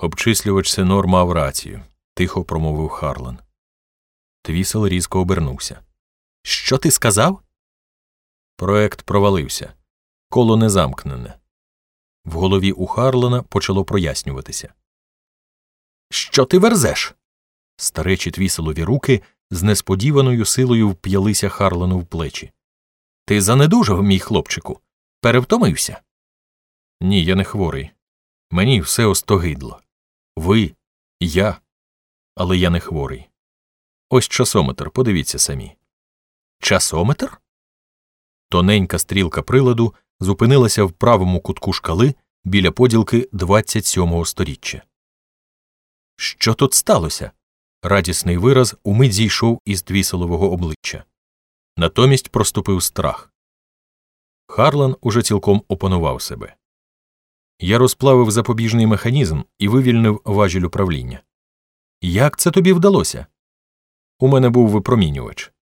Обчислювач Сенор мав рацію, тихо промовив Харлан. Твісел різко обернувся. Що ти сказав? Проект провалився. Коло не замкнене. В голові у Харлана почало прояснюватися. Що ти верзеш? Старечі твіселові руки з несподіваною силою вп'ялися Харлану в плечі. Ти занедужав, мій хлопчику. Перевтомився? Ні, я не хворий. Мені все остогидло. Ви, я, але я не хворий. Ось часометр, подивіться самі. Часометр? Тоненька стрілка приладу зупинилася в правому кутку шкали біля поділки 27-го сторіччя. Що тут сталося? Радісний вираз умить зійшов із твіселового обличчя. Натомість проступив страх. Харлан уже цілком опанував себе. Я розплавив запобіжний механізм і вивільнив важіль управління. Як це тобі вдалося? У мене був випромінювач.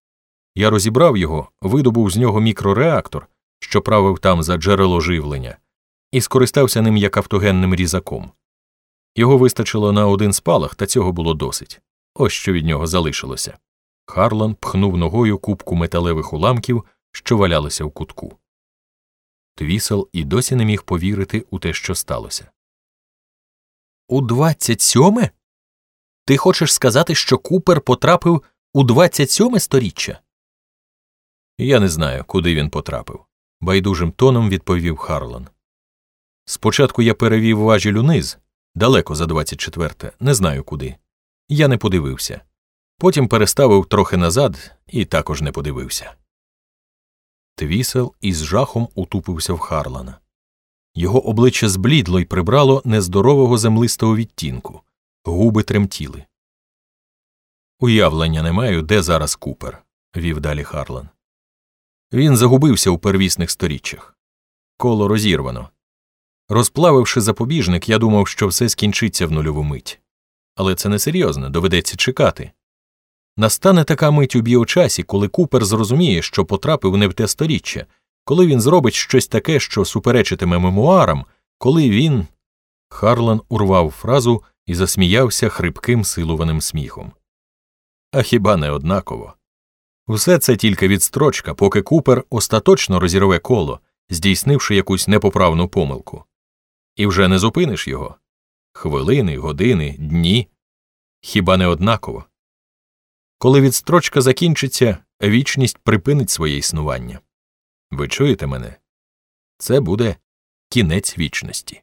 Я розібрав його, видобув з нього мікрореактор, що правив там за джерело живлення, і скористався ним як автогенним різаком. Його вистачило на один спалах, та цього було досить. Ось що від нього залишилося. Харлан пхнув ногою кубку металевих уламків, що валялися в кутку. Твісел і досі не міг повірити у те, що сталося. У двадцять сьоме? Ти хочеш сказати, що Купер потрапив у двадцять сьоме сторіччя? Я не знаю, куди він потрапив, байдужим тоном відповів Харлан. Спочатку я перевів важіль униз, далеко за 24-те, не знаю куди. Я не подивився. Потім переставив трохи назад і також не подивився. Твісел із жахом утупився в Харлана. Його обличчя зблідло й прибрало нездорового землистого відтінку, губи тремтіли. Уявлення не маю, де зараз Купер, вів далі Харлан. Він загубився у первісних сторіччях. Коло розірвано. Розплавивши запобіжник, я думав, що все скінчиться в нульову мить. Але це несерйозно, доведеться чекати. Настане така мить у біочасі, коли Купер зрозуміє, що потрапив не в те сторіччя, коли він зробить щось таке, що суперечитиме мемуарам, коли він. Харлан урвав фразу і засміявся хрипким силуваним сміхом. А хіба не однаково? Все це тільки відстрочка, поки Купер остаточно розірве коло, здійснивши якусь непоправну помилку. І вже не зупиниш його. Хвилини, години, дні. Хіба не однаково? Коли відстрочка закінчиться, вічність припинить своє існування. Ви чуєте мене? Це буде кінець вічності.